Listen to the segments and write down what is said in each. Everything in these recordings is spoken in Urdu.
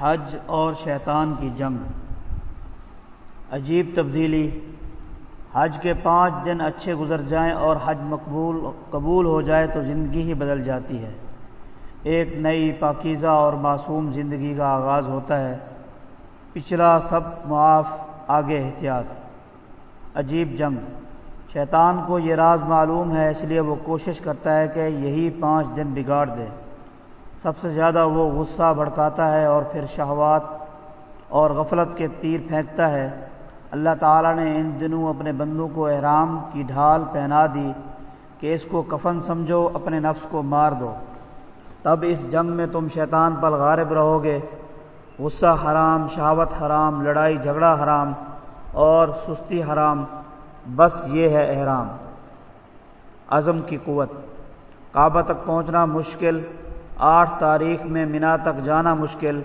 حج اور شیطان کی جنگ۔ عجیب تبدیلی۔ حج کے پانچ دن اچھے گزر جائیں اور حج مقبول، قبول ہو جائے تو زندگی ہی بدل جاتی ہے۔ ایک نئی پاکیزہ اور معصوم زندگی کا آغاز ہوتا ہے۔ پچھلا سب معاف، آگے احتیاط۔ عجیب جنگ۔ شیطان کو یہ راز معلوم ہے، اس لیے وہ کوشش کرتا ہے کہ یہی پانچ دن بگاڑ دے۔ سب سے زیادہ وہ غصہ بھڑکاتا ہے اور پھر شہوات اور غفلت کے تیر پھینکتا ہے۔ اللہ تعالیٰ نے ان دنوں اپنے بندوں کو احرام کی ڈھال پہنا دی کہ اس کو کفن سمجھو، اپنے نفس کو مار دو۔ تب اس جنگ میں تم شیطان پر غارب رہو گے۔ غصہ حرام، شہوت حرام، لڑائی جھگڑا حرام اور سستی حرام، بس یہ ہے احرام۔ عزم کی قوت۔ کعبہ تک پہنچنا مشکل آٹھ تاریخ میں منا تک جانا مشکل،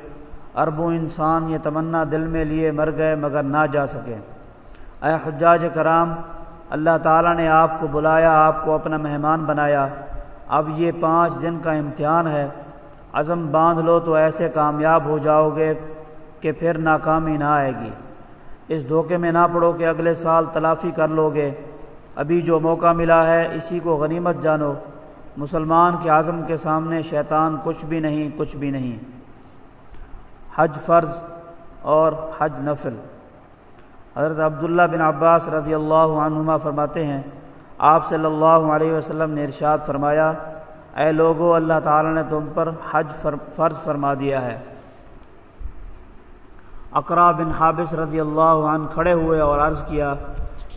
اربوں انسان یہ تمنا دل میں لیے مر گئے مگر نہ جا سکے۔ اے حجاج کرام، اللہ تعالیٰ نے آپ کو بلایا، آپ کو اپنا مہمان بنایا۔ اب یہ پانچ دن کا امتحان ہے۔ عزم باندھ لو تو ایسے کامیاب ہو جاؤ گے کہ پھر ناکامی نہ آئے گی۔ اس دھوکے میں نہ پڑو کہ اگلے سال تلافی کر لو گے۔ ابھی جو موقع ملا ہے، اسی کو غنیمت جانو۔ مسلمان کے اعظم کے سامنے شیطان کچھ بھی نہیں، کچھ بھی نہیں۔ حج فرض اور حج نفل۔ حضرت عبداللہ بن عباس رضی اللہ عنہما فرماتے ہیں، آپ صلی اللہ علیہ وسلم نے ارشاد فرمایا، اے لوگو، اللہ تعالیٰ نے تم پر حج فرض فرما دیا ہے۔ اقرا بن حابث رضی اللہ عنہ کھڑے ہوئے اور عرض کیا،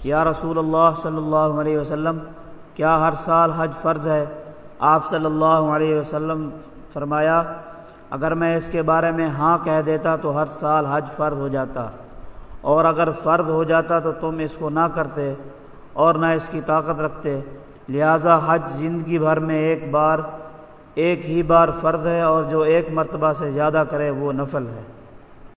یا رسول اللہ صلی اللہ علیہ وسلم، کیا ہر سال حج فرض ہے؟ آپ صلی اللہ علیہ وسلم فرمایا، اگر میں اس کے بارے میں ہاں کہہ دیتا تو ہر سال حج فرض ہو جاتا، اور اگر فرض ہو جاتا تو تم اس کو نہ کرتے اور نہ اس کی طاقت رکھتے۔ لہذا حج زندگی بھر میں ایک بار، ایک ہی بار فرض ہے اور جو ایک مرتبہ سے زیادہ کرے وہ نفل ہے۔